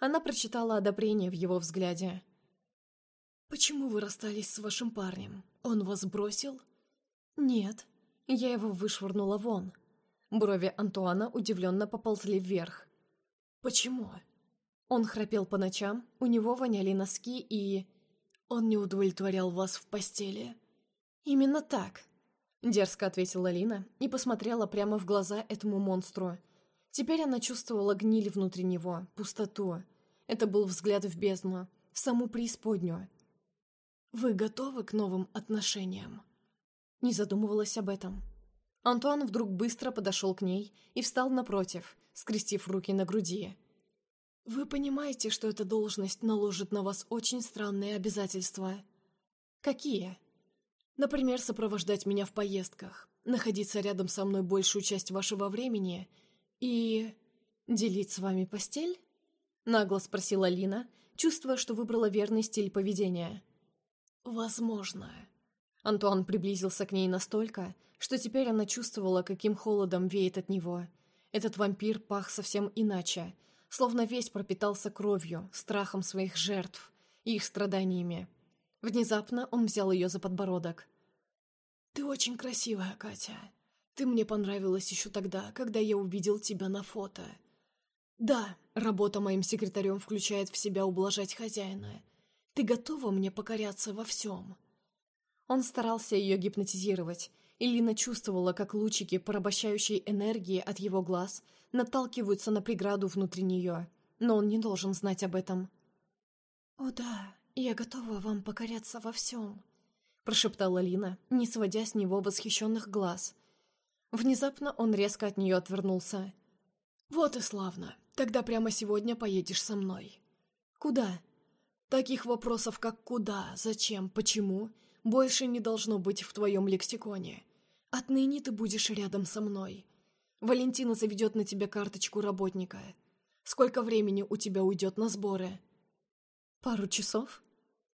Она прочитала одобрение в его взгляде. «Почему вы расстались с вашим парнем? Он вас бросил?» «Нет, я его вышвырнула вон». Брови Антуана удивленно поползли вверх. «Почему?» Он храпел по ночам, у него воняли носки и... Он не удовлетворял вас в постели. «Именно так», — дерзко ответила Лина и посмотрела прямо в глаза этому монстру. Теперь она чувствовала гниль внутри него, пустоту. Это был взгляд в бездну, в саму преисподнюю. «Вы готовы к новым отношениям?» Не задумывалась об этом. Антуан вдруг быстро подошел к ней и встал напротив, скрестив руки на груди. «Вы понимаете, что эта должность наложит на вас очень странные обязательства?» «Какие?» «Например, сопровождать меня в поездках, находиться рядом со мной большую часть вашего времени и... делить с вами постель?» Нагло спросила Лина, чувствуя, что выбрала верный стиль поведения. «Возможно». Антуан приблизился к ней настолько, что теперь она чувствовала, каким холодом веет от него. Этот вампир пах совсем иначе — словно весь пропитался кровью, страхом своих жертв и их страданиями. Внезапно он взял ее за подбородок. «Ты очень красивая, Катя. Ты мне понравилась еще тогда, когда я увидел тебя на фото. Да, работа моим секретарем включает в себя ублажать хозяина. Ты готова мне покоряться во всем?» Он старался ее гипнотизировать, и Лина чувствовала, как лучики порабощающей энергии от его глаз наталкиваются на преграду внутри нее, но он не должен знать об этом. «О да, я готова вам покоряться во всем», — прошептала Лина, не сводя с него восхищенных глаз. Внезапно он резко от нее отвернулся. «Вот и славно. Тогда прямо сегодня поедешь со мной». «Куда?» «Таких вопросов, как куда, зачем, почему, больше не должно быть в твоем лексиконе. Отныне ты будешь рядом со мной. Валентина заведет на тебя карточку работника. Сколько времени у тебя уйдет на сборы? Пару часов?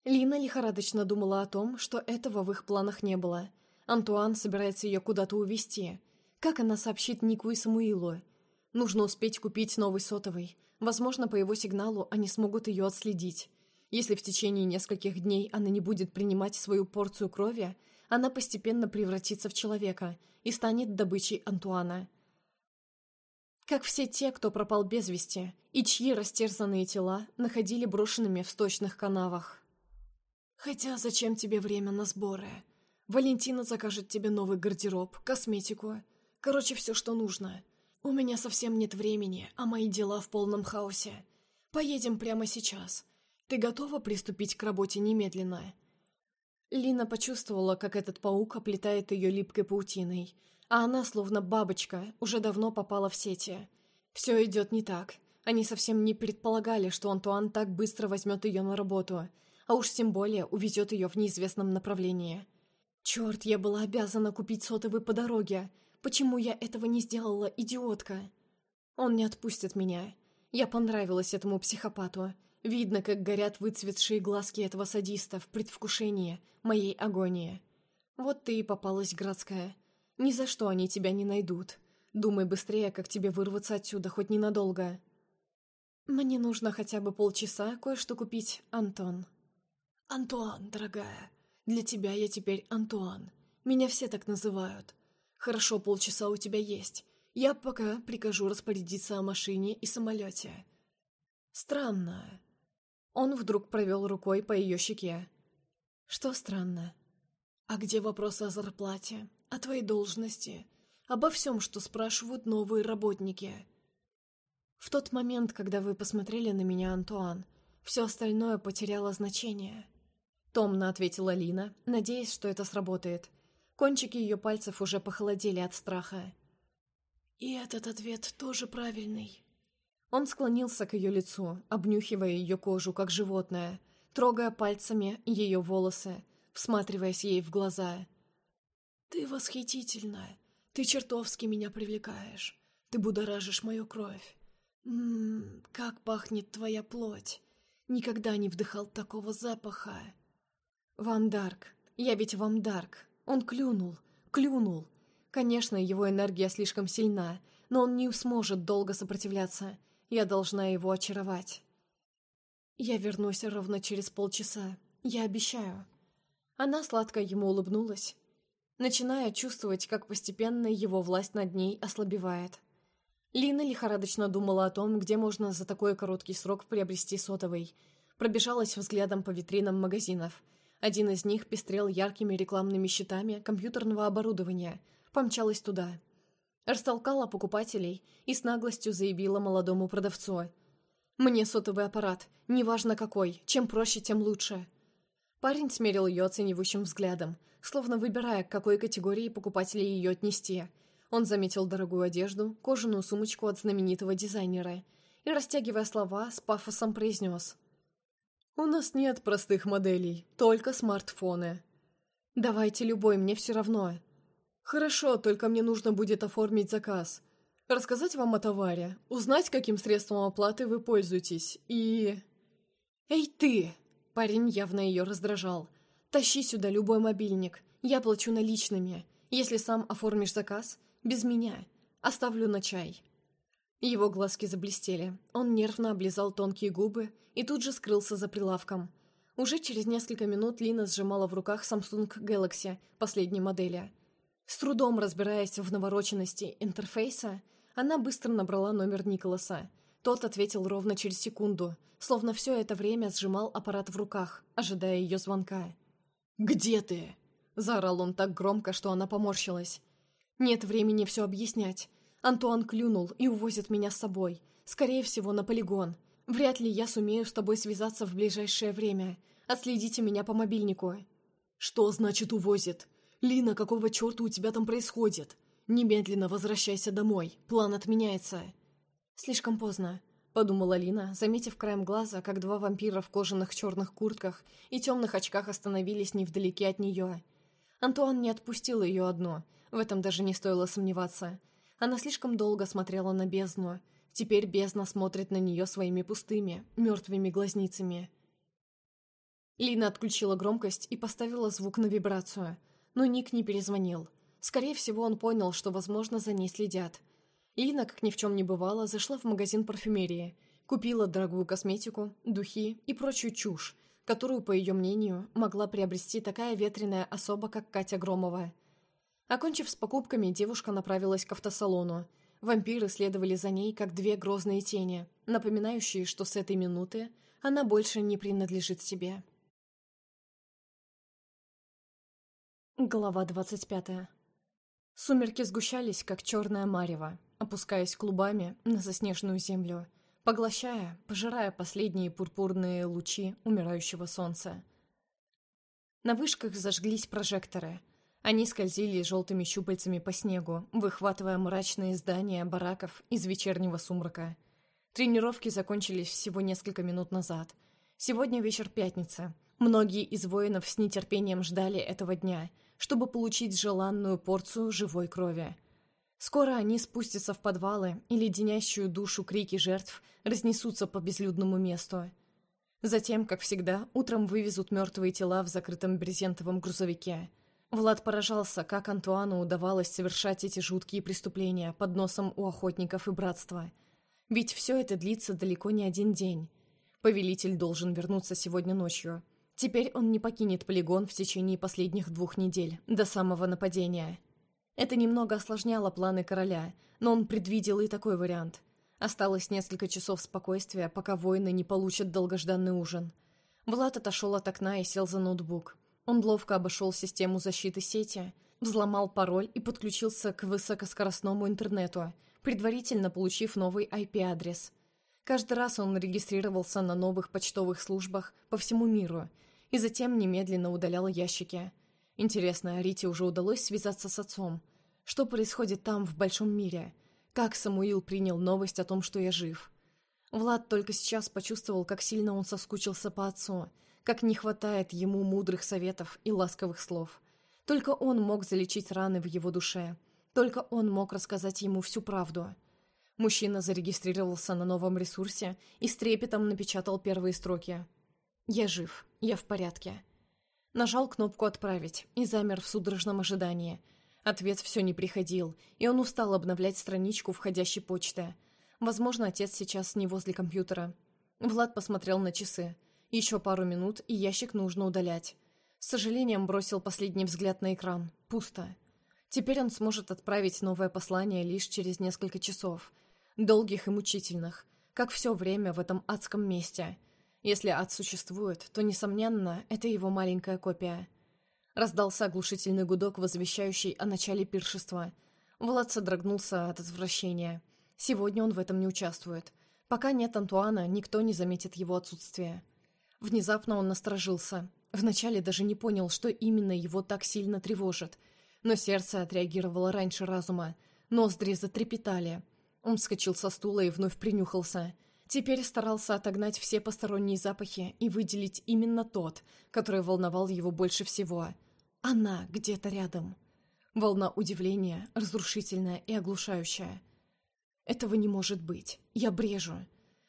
Лина лихорадочно думала о том, что этого в их планах не было. Антуан собирается ее куда-то увезти. Как она сообщит Нику и Самуилу? Нужно успеть купить новый сотовый. Возможно, по его сигналу они смогут ее отследить. Если в течение нескольких дней она не будет принимать свою порцию крови, она постепенно превратится в человека и станет добычей Антуана. Как все те, кто пропал без вести, и чьи растерзанные тела находили брошенными в сточных канавах. «Хотя зачем тебе время на сборы? Валентина закажет тебе новый гардероб, косметику. Короче, все, что нужно. У меня совсем нет времени, а мои дела в полном хаосе. Поедем прямо сейчас. Ты готова приступить к работе немедленно?» Лина почувствовала, как этот паук оплетает ее липкой паутиной, а она, словно бабочка, уже давно попала в сети. Все идет не так. Они совсем не предполагали, что Антуан так быстро возьмет ее на работу, а уж тем более увезет ее в неизвестном направлении. Черт, я была обязана купить сотовый по дороге. Почему я этого не сделала, идиотка? Он не отпустит меня. Я понравилась этому психопату. Видно, как горят выцветшие глазки этого садиста в предвкушении моей агонии. Вот ты и попалась, Градская. Ни за что они тебя не найдут. Думай быстрее, как тебе вырваться отсюда, хоть ненадолго. Мне нужно хотя бы полчаса кое-что купить, Антон. Антуан, дорогая. Для тебя я теперь Антуан. Меня все так называют. Хорошо, полчаса у тебя есть. Я пока прикажу распорядиться о машине и самолете. Странно. Он вдруг провел рукой по ее щеке. «Что странно?» «А где вопросы о зарплате, о твоей должности, обо всем, что спрашивают новые работники?» «В тот момент, когда вы посмотрели на меня, Антуан, все остальное потеряло значение», — томно ответила Лина, надеясь, что это сработает. Кончики ее пальцев уже похолодели от страха. «И этот ответ тоже правильный», он склонился к ее лицу, обнюхивая ее кожу, как животное, трогая пальцами ее волосы, всматриваясь ей в глаза. «Ты восхитительна. Ты чертовски меня привлекаешь. Ты будоражишь мою кровь. Ммм, как пахнет твоя плоть. Никогда не вдыхал такого запаха». «Вам Дарк. Я ведь вам Дарк. Он клюнул. Клюнул. Конечно, его энергия слишком сильна, но он не сможет долго сопротивляться. Я должна его очаровать. «Я вернусь ровно через полчаса. Я обещаю». Она сладко ему улыбнулась, начиная чувствовать, как постепенно его власть над ней ослабевает. Лина лихорадочно думала о том, где можно за такой короткий срок приобрести сотовый. Пробежалась взглядом по витринам магазинов. Один из них пестрел яркими рекламными щитами компьютерного оборудования. Помчалась туда. Растолкала покупателей и с наглостью заявила молодому продавцу. «Мне сотовый аппарат, неважно какой, чем проще, тем лучше». Парень смерил ее оценивающим взглядом, словно выбирая, к какой категории покупателей ее отнести. Он заметил дорогую одежду, кожаную сумочку от знаменитого дизайнера и, растягивая слова, с пафосом произнес. «У нас нет простых моделей, только смартфоны. Давайте любой, мне все равно». «Хорошо, только мне нужно будет оформить заказ. Рассказать вам о товаре, узнать, каким средством оплаты вы пользуетесь, и...» «Эй, ты!» Парень явно ее раздражал. «Тащи сюда любой мобильник. Я плачу наличными. Если сам оформишь заказ, без меня. Оставлю на чай». Его глазки заблестели. Он нервно облизал тонкие губы и тут же скрылся за прилавком. Уже через несколько минут Лина сжимала в руках Samsung Galaxy последней модели. С трудом разбираясь в навороченности интерфейса, она быстро набрала номер Николаса – тот ответил ровно через секунду, словно все это время сжимал аппарат в руках, ожидая ее звонка. «Где ты?» – заорал он так громко, что она поморщилась. «Нет времени все объяснять. Антуан клюнул и увозит меня с собой. Скорее всего, на полигон. Вряд ли я сумею с тобой связаться в ближайшее время. Отследите меня по мобильнику». «Что значит увозит? Лина, какого черта у тебя там происходит? Немедленно возвращайся домой. План отменяется». «Слишком поздно», — подумала Лина, заметив краем глаза, как два вампира в кожаных черных куртках и темных очках остановились невдалеке от нее. Антуан не отпустил ее одну, в этом даже не стоило сомневаться. Она слишком долго смотрела на бездну. Теперь бездна смотрит на нее своими пустыми, мертвыми глазницами. Лина отключила громкость и поставила звук на вибрацию. Но Ник не перезвонил. Скорее всего, он понял, что, возможно, за ней следят — Лина, как ни в чем не бывало, зашла в магазин парфюмерии, купила дорогую косметику, духи и прочую чушь, которую, по ее мнению, могла приобрести такая ветреная особа, как Катя Громова. Окончив с покупками, девушка направилась к автосалону. Вампиры следовали за ней, как две грозные тени, напоминающие, что с этой минуты она больше не принадлежит себе. Глава двадцать пятая. Сумерки сгущались, как черная марево опускаясь клубами на заснеженную землю, поглощая, пожирая последние пурпурные лучи умирающего солнца. На вышках зажглись прожекторы. Они скользили желтыми щупальцами по снегу, выхватывая мрачные здания бараков из вечернего сумрака. Тренировки закончились всего несколько минут назад. Сегодня вечер пятницы. Многие из воинов с нетерпением ждали этого дня, чтобы получить желанную порцию живой крови – Скоро они спустятся в подвалы, и леденящую душу крики жертв разнесутся по безлюдному месту. Затем, как всегда, утром вывезут мертвые тела в закрытом брезентовом грузовике. Влад поражался, как Антуану удавалось совершать эти жуткие преступления под носом у охотников и братства. Ведь все это длится далеко не один день. Повелитель должен вернуться сегодня ночью. Теперь он не покинет полигон в течение последних двух недель, до самого нападения. Это немного осложняло планы короля, но он предвидел и такой вариант. Осталось несколько часов спокойствия, пока воины не получат долгожданный ужин. Влад отошел от окна и сел за ноутбук. Он ловко обошел систему защиты сети, взломал пароль и подключился к высокоскоростному интернету, предварительно получив новый IP-адрес. Каждый раз он регистрировался на новых почтовых службах по всему миру и затем немедленно удалял ящики – Интересно, Рите уже удалось связаться с отцом? Что происходит там, в большом мире? Как Самуил принял новость о том, что я жив? Влад только сейчас почувствовал, как сильно он соскучился по отцу, как не хватает ему мудрых советов и ласковых слов. Только он мог залечить раны в его душе. Только он мог рассказать ему всю правду. Мужчина зарегистрировался на новом ресурсе и с трепетом напечатал первые строки. «Я жив. Я в порядке. Нажал кнопку «Отправить» и замер в судорожном ожидании. Ответ все не приходил, и он устал обновлять страничку входящей почты. Возможно, отец сейчас не возле компьютера. Влад посмотрел на часы. Еще пару минут, и ящик нужно удалять. С сожалением бросил последний взгляд на экран. Пусто. Теперь он сможет отправить новое послание лишь через несколько часов. Долгих и мучительных. Как все время в этом адском месте. Если ад существует, то, несомненно, это его маленькая копия. Раздался оглушительный гудок, возвещающий о начале пиршества. Влад содрогнулся от отвращения. Сегодня он в этом не участвует. Пока нет Антуана, никто не заметит его отсутствие. Внезапно он насторожился. Вначале даже не понял, что именно его так сильно тревожит. Но сердце отреагировало раньше разума. Ноздри затрепетали. Он вскочил со стула и вновь принюхался. Теперь старался отогнать все посторонние запахи и выделить именно тот, который волновал его больше всего. Она где-то рядом. Волна удивления, разрушительная и оглушающая. Этого не может быть. Я брежу.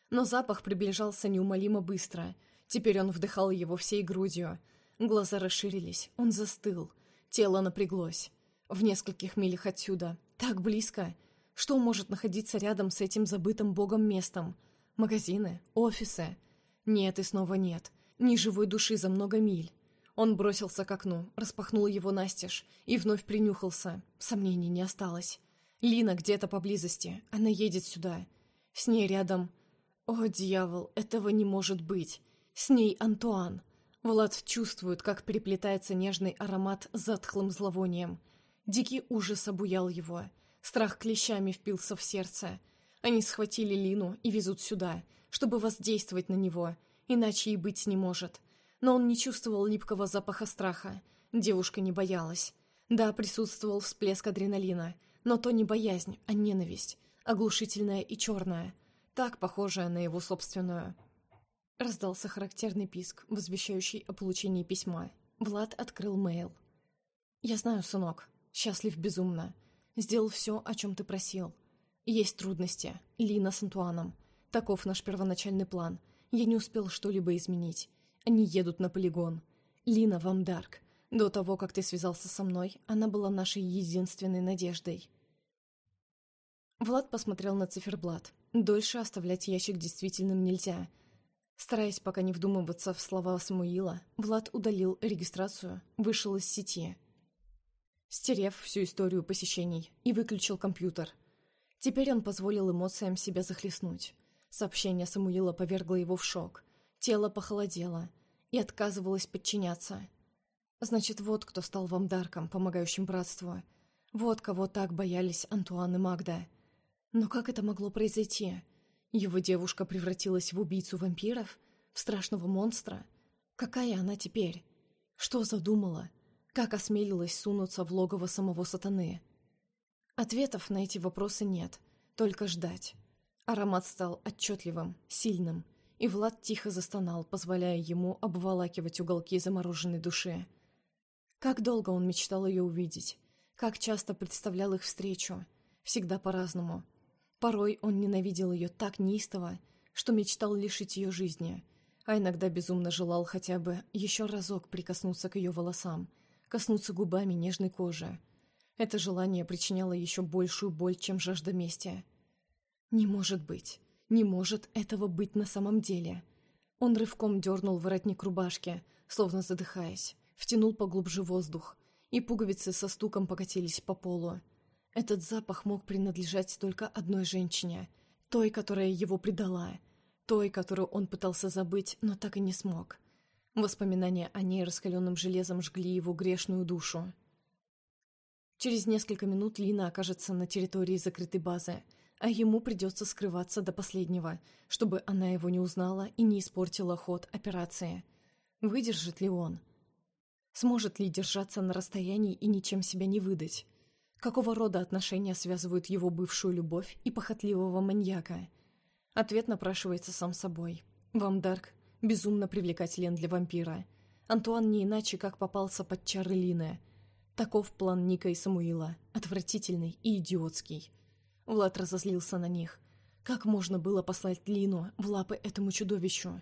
Но запах приближался неумолимо быстро. Теперь он вдыхал его всей грудью. Глаза расширились, он застыл. Тело напряглось. В нескольких милях отсюда. Так близко. Что может находиться рядом с этим забытым богом местом? Магазины? Офисы? Нет и снова нет. Ни живой души за много миль. Он бросился к окну, распахнул его настежь и вновь принюхался. Сомнений не осталось. Лина где-то поблизости. Она едет сюда. С ней рядом... О, дьявол, этого не может быть. С ней Антуан. Влад чувствует, как переплетается нежный аромат с затхлым зловонием. Дикий ужас обуял его. Страх клещами впился в сердце. Они схватили Лину и везут сюда, чтобы воздействовать на него, иначе и быть не может. Но он не чувствовал липкого запаха страха. Девушка не боялась. Да, присутствовал всплеск адреналина — но то не боязнь, а ненависть, оглушительная и черная, так похожая на его собственную. Раздался характерный писк, возвещающий о получении письма. Влад открыл мейл. «Я знаю, сынок. Счастлив безумно. Сделал все, о чем ты просил. Есть трудности. Лина с Антуаном. Таков наш первоначальный план. Я не успел что-либо изменить. Они едут на полигон. Лина вам Дарк. До того, как ты связался со мной, она была нашей единственной надеждой. Влад посмотрел на циферблат. Дольше оставлять ящик действительным нельзя. Стараясь пока не вдумываться в слова Самуила, Влад удалил регистрацию, вышел из сети. Стерев всю историю посещений, и выключил компьютер. Теперь он позволил эмоциям себя захлестнуть. Сообщение Самуила повергло его в шок. Тело похолодело и отказывалось подчиняться. Значит, вот кто стал вам Дарком, помогающим братству. Вот кого так боялись Антуан и Магда. Но как это могло произойти? Его девушка превратилась в убийцу вампиров? В страшного монстра? Какая она теперь? Что задумала? Как осмелилась сунуться в логово самого сатаны? Ответов на эти вопросы нет, только ждать. Аромат стал отчетливым, сильным, и Влад тихо застонал, позволяя ему обволакивать уголки замороженной души. Как долго он мечтал ее увидеть, как часто представлял их встречу, всегда по-разному — Порой он ненавидел ее так неистово, что мечтал лишить ее жизни, а иногда безумно желал хотя бы еще разок прикоснуться к ее волосам, коснуться губами нежной кожи. Это желание причиняло еще большую боль, чем жажда мести. Не может быть. Не может этого быть на самом деле. Он рывком дернул воротник рубашки, словно задыхаясь, втянул поглубже воздух, и пуговицы со стуком покатились по полу. Этот запах мог принадлежать только одной женщине, той, которая его предала, той, которую он пытался забыть, но так и не смог. Воспоминания о ней раскаленным железом жгли его грешную душу. Через несколько минут Лина окажется на территории закрытой базы, а ему придется скрываться до последнего, чтобы она его не узнала и не испортила ход операции. Выдержит ли он? Сможет ли держаться на расстоянии и ничем себя не выдать? Какого рода отношения связывают его бывшую любовь и похотливого маньяка? Ответ напрашивается сам собой. Вам Дарк безумно привлекателен для вампира. Антуан не иначе, как попался под чары Лины. Таков план Ника и Самуила. Отвратительный и идиотский. Влад разозлился на них. Как можно было послать Лину в лапы этому чудовищу?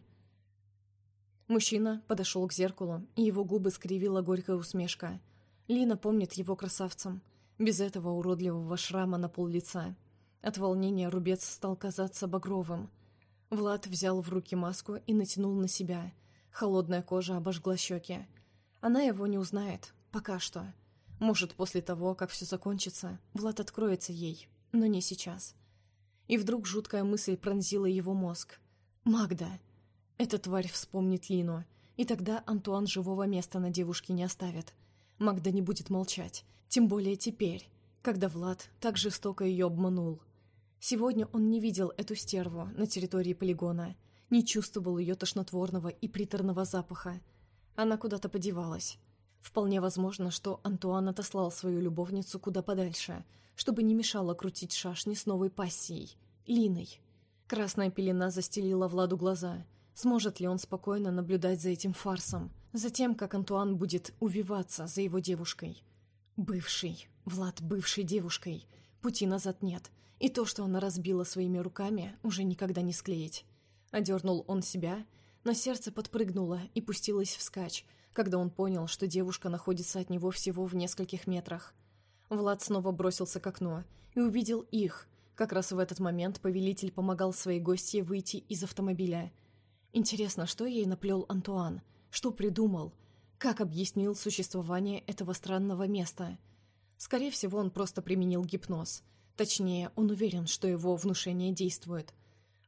Мужчина подошел к зеркалу, и его губы скривила горькая усмешка. Лина помнит его красавцем – без этого уродливого шрама на пол лица. От волнения рубец стал казаться багровым. Влад взял в руки маску и натянул на себя. Холодная кожа обожгла щеки. Она его не узнает. Пока что. Может, после того, как все закончится, Влад откроется ей. Но не сейчас. И вдруг жуткая мысль пронзила его мозг. «Магда!» Эта тварь вспомнит Лину, и тогда Антуан живого места на девушке не оставит. Магда не будет молчать, тем более теперь, когда Влад так жестоко ее обманул. Сегодня он не видел эту стерву на территории полигона, не чувствовал ее тошнотворного и приторного запаха. Она куда-то подевалась. Вполне возможно, что Антуан отослал свою любовницу куда подальше, чтобы не мешало крутить шашни с новой пассией — Линой. Красная пелена застелила Владу глаза. Сможет ли он спокойно наблюдать за этим фарсом, за тем, как Антуан будет увиваться за его девушкой? Бывший. Влад бывшей девушкой. Пути назад нет. И то, что она разбила своими руками, уже никогда не склеить. Одернул он себя, на сердце подпрыгнуло и пустилось вскачь, когда он понял, что девушка находится от него всего в нескольких метрах. Влад снова бросился к окну и увидел их. Как раз в этот момент повелитель помогал своей гостье выйти из автомобиля. Интересно, что ей наплел Антуан? Что придумал? Как объяснил существование этого странного места? Скорее всего, он просто применил гипноз – Точнее, он уверен, что его внушение действует.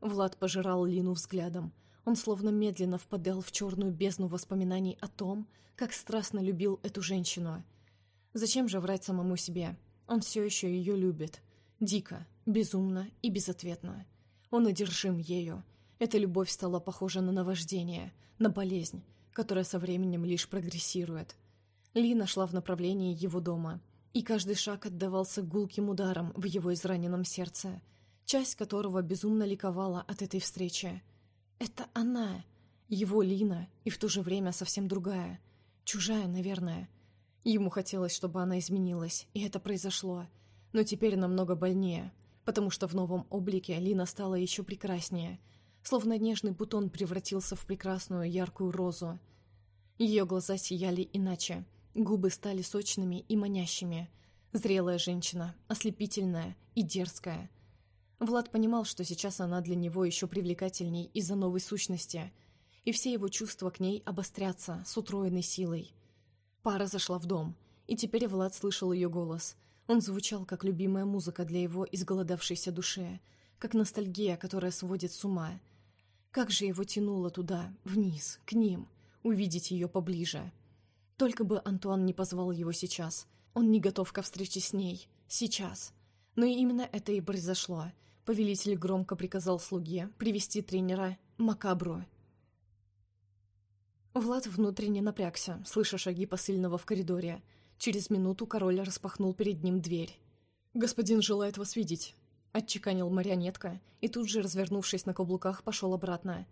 Влад пожирал Лину взглядом. Он словно медленно впадал в черную бездну воспоминаний о том, как страстно любил эту женщину. Зачем же врать самому себе? Он все еще ее любит. Дико, безумно и безответно. Он одержим ею. Эта любовь стала похожа на наваждение, на болезнь, которая со временем лишь прогрессирует. Лина шла в направлении его дома — и каждый шаг отдавался гулким ударом в его израненном сердце, часть которого безумно ликовала от этой встречи. Это она, его Лина, и в то же время совсем другая, чужая, наверное. Ему хотелось, чтобы она изменилась, и это произошло, но теперь намного больнее, потому что в новом облике Лина стала еще прекраснее, словно нежный бутон превратился в прекрасную яркую розу. Ее глаза сияли иначе — Губы стали сочными и манящими. Зрелая женщина, ослепительная и дерзкая. Влад понимал, что сейчас она для него еще привлекательней из-за новой сущности, и все его чувства к ней обострятся с утроенной силой. Пара зашла в дом, и теперь Влад слышал ее голос. Он звучал, как любимая музыка для его изголодавшейся души, как ностальгия, которая сводит с ума. Как же его тянуло туда, вниз, к ним, увидеть ее поближе — только бы Антуан не позвал его сейчас. Он не готов ко встрече с ней. Сейчас. Но именно это и произошло. Повелитель громко приказал слуге привести тренера Макабру. Влад внутренне напрягся, слыша шаги посыльного в коридоре. Через минуту король распахнул перед ним дверь. «Господин желает вас видеть», — отчеканил марионетка, и тут же, развернувшись на каблуках, пошел обратно.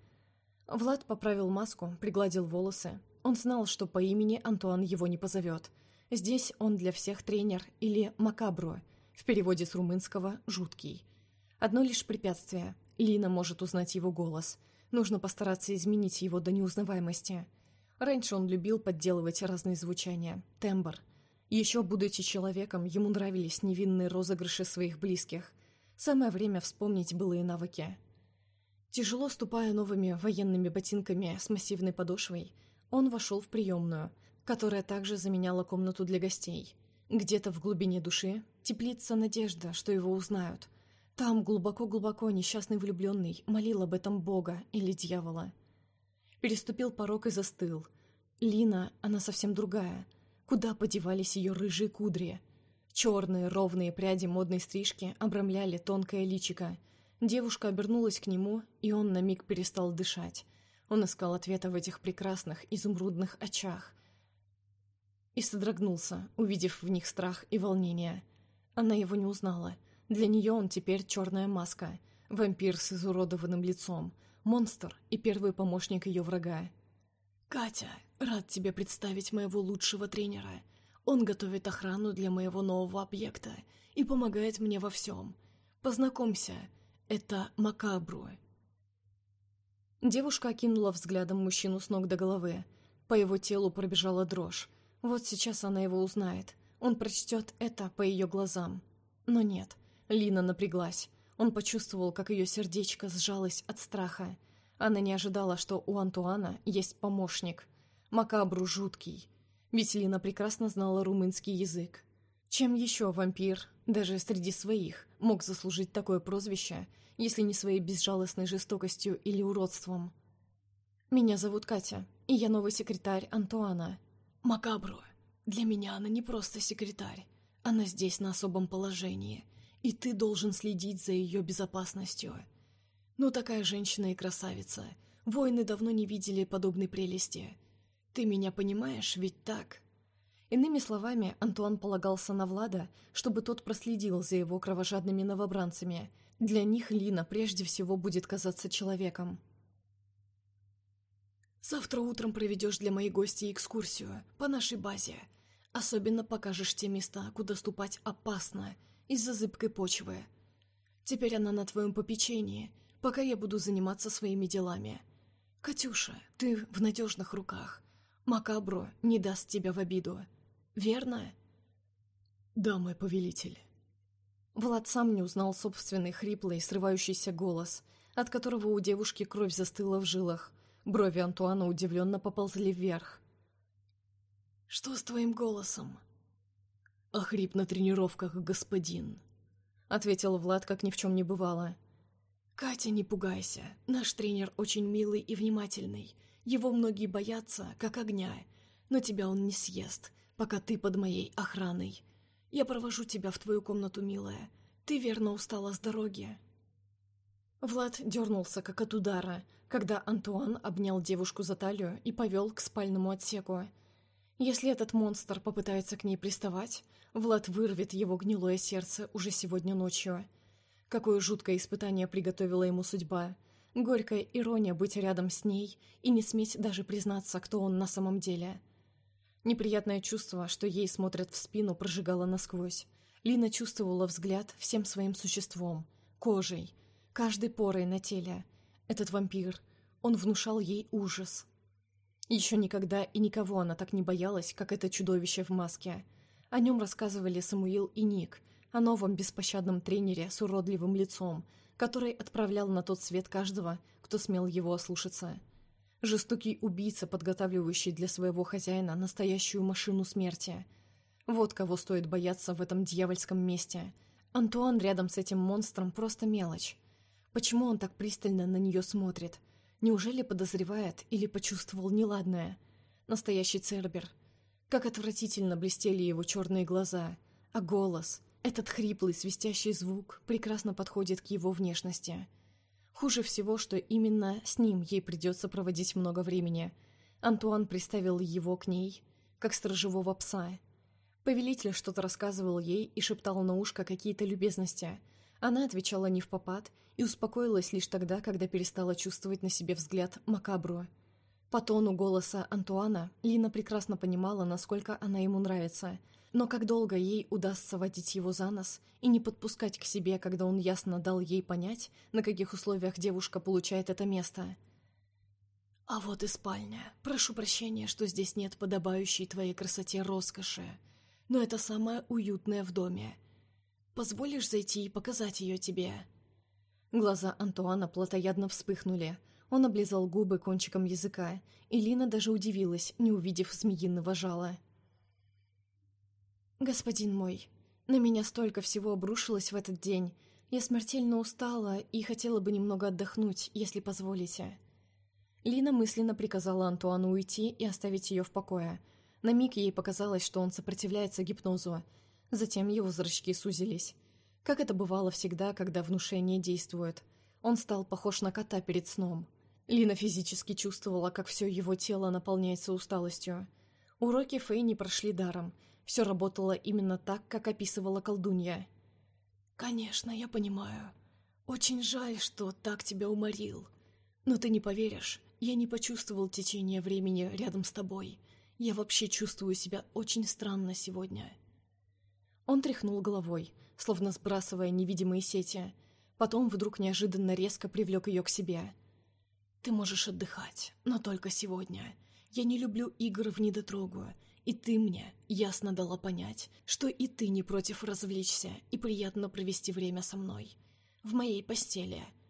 Влад поправил маску, пригладил волосы, он знал, что по имени Антуан его не позовет. Здесь он для всех тренер или «макабро», в переводе с румынского «жуткий». Одно лишь препятствие. Лина может узнать его голос. Нужно постараться изменить его до неузнаваемости. Раньше он любил подделывать разные звучания. Тембр. Еще, будучи человеком, ему нравились невинные розыгрыши своих близких. Самое время вспомнить былые навыки. Тяжело ступая новыми военными ботинками с массивной подошвой, он вошел в приемную, которая также заменяла комнату для гостей. Где-то в глубине души теплится надежда, что его узнают. Там глубоко-глубоко несчастный влюбленный молил об этом Бога или дьявола. Переступил порог и застыл. Лина, она совсем другая. Куда подевались ее рыжие кудри? Черные ровные пряди модной стрижки обрамляли тонкое личико. Девушка обернулась к нему, и он на миг перестал дышать. Он искал ответа в этих прекрасных изумрудных очах. И содрогнулся, увидев в них страх и волнение. Она его не узнала. Для нее он теперь черная маска, вампир с изуродованным лицом, монстр и первый помощник ее врага. «Катя, рад тебе представить моего лучшего тренера. Он готовит охрану для моего нового объекта и помогает мне во всем. Познакомься, это Макабру, Девушка окинула взглядом мужчину с ног до головы. По его телу пробежала дрожь. Вот сейчас она его узнает. Он прочтет это по ее глазам. Но нет. Лина напряглась. Он почувствовал, как ее сердечко сжалось от страха. Она не ожидала, что у Антуана есть помощник. Макабру жуткий. Ведь Лина прекрасно знала румынский язык. Чем еще вампир, даже среди своих, мог заслужить такое прозвище, если не своей безжалостной жестокостью или уродством? «Меня зовут Катя, и я новый секретарь Антуана». «Макабру. Для меня она не просто секретарь. Она здесь на особом положении, и ты должен следить за ее безопасностью. Ну, такая женщина и красавица. Воины давно не видели подобной прелести. Ты меня понимаешь, ведь так?» Иными словами, Антуан полагался на Влада, чтобы тот проследил за его кровожадными новобранцами. Для них Лина прежде всего будет казаться человеком. «Завтра утром проведешь для моей гости экскурсию по нашей базе. Особенно покажешь те места, куда ступать опасно из-за зыбкой почвы. Теперь она на твоем попечении, пока я буду заниматься своими делами. Катюша, ты в надежных руках. Макабро не даст тебя в обиду. Верно? Да, мой повелитель. Влад сам не узнал собственный хриплый, срывающийся голос, от которого у девушки кровь застыла в жилах. Брови Антуана удивленно поползли вверх. «Что с твоим голосом?» «Охрип на тренировках, господин», — ответил Влад, как ни в чем не бывало. «Катя, не пугайся. Наш тренер очень милый и внимательный. Его многие боятся, как огня. Но тебя он не съест, пока ты под моей охраной. Я провожу тебя в твою комнату, милая. Ты верно устала с дороги». Влад дернулся, как от удара, когда Антуан обнял девушку за талию и повел к спальному отсеку. Если этот монстр попытается к ней приставать, Влад вырвет его гнилое сердце уже сегодня ночью. Какое жуткое испытание приготовила ему судьба. Горькая ирония быть рядом с ней и не сметь даже признаться, кто он на самом деле. Неприятное чувство, что ей смотрят в спину, прожигало насквозь. Лина чувствовала взгляд всем своим существом, кожей, каждой порой на теле. Этот вампир, он внушал ей ужас. Еще никогда и никого она так не боялась, как это чудовище в маске. О нем рассказывали Самуил и Ник, о новом беспощадном тренере с уродливым лицом, который отправлял на тот свет каждого, кто смел его ослушаться. Жестокий убийца, подготавливающий для своего хозяина настоящую машину смерти. Вот кого стоит бояться в этом дьявольском месте. Антуан рядом с этим монстром просто мелочь. Почему он так пристально на нее смотрит – Неужели подозревает или почувствовал неладное? Настоящий Цербер. Как отвратительно блестели его черные глаза. А голос, этот хриплый, свистящий звук, прекрасно подходит к его внешности. Хуже всего, что именно с ним ей придется проводить много времени. Антуан приставил его к ней, как сторожевого пса. Повелитель что-то рассказывал ей и шептал на ушко какие-то любезности – она отвечала не в попад и успокоилась лишь тогда, когда перестала чувствовать на себе взгляд Макабру. По тону голоса Антуана Лина прекрасно понимала, насколько она ему нравится, но как долго ей удастся водить его за нос и не подпускать к себе, когда он ясно дал ей понять, на каких условиях девушка получает это место. «А вот и спальня. Прошу прощения, что здесь нет подобающей твоей красоте роскоши, но это самое уютное в доме. Позволишь зайти и показать ее тебе?» Глаза Антуана плотоядно вспыхнули. Он облизал губы кончиком языка, и Лина даже удивилась, не увидев змеиного жала. «Господин мой, на меня столько всего обрушилось в этот день. Я смертельно устала и хотела бы немного отдохнуть, если позволите». Лина мысленно приказала Антуану уйти и оставить ее в покое. На миг ей показалось, что он сопротивляется гипнозу, Затем его зрачки сузились. Как это бывало всегда, когда внушение действует. Он стал похож на кота перед сном. Лина физически чувствовала, как все его тело наполняется усталостью. Уроки Фэй не прошли даром. Все работало именно так, как описывала колдунья. «Конечно, я понимаю. Очень жаль, что так тебя уморил. Но ты не поверишь, я не почувствовал течение времени рядом с тобой. Я вообще чувствую себя очень странно сегодня». Он тряхнул головой, словно сбрасывая невидимые сети. Потом вдруг неожиданно резко привлек ее к себе. «Ты можешь отдыхать, но только сегодня. Я не люблю игр в недотрогу, и ты мне ясно дала понять, что и ты не против развлечься и приятно провести время со мной. В моей постели.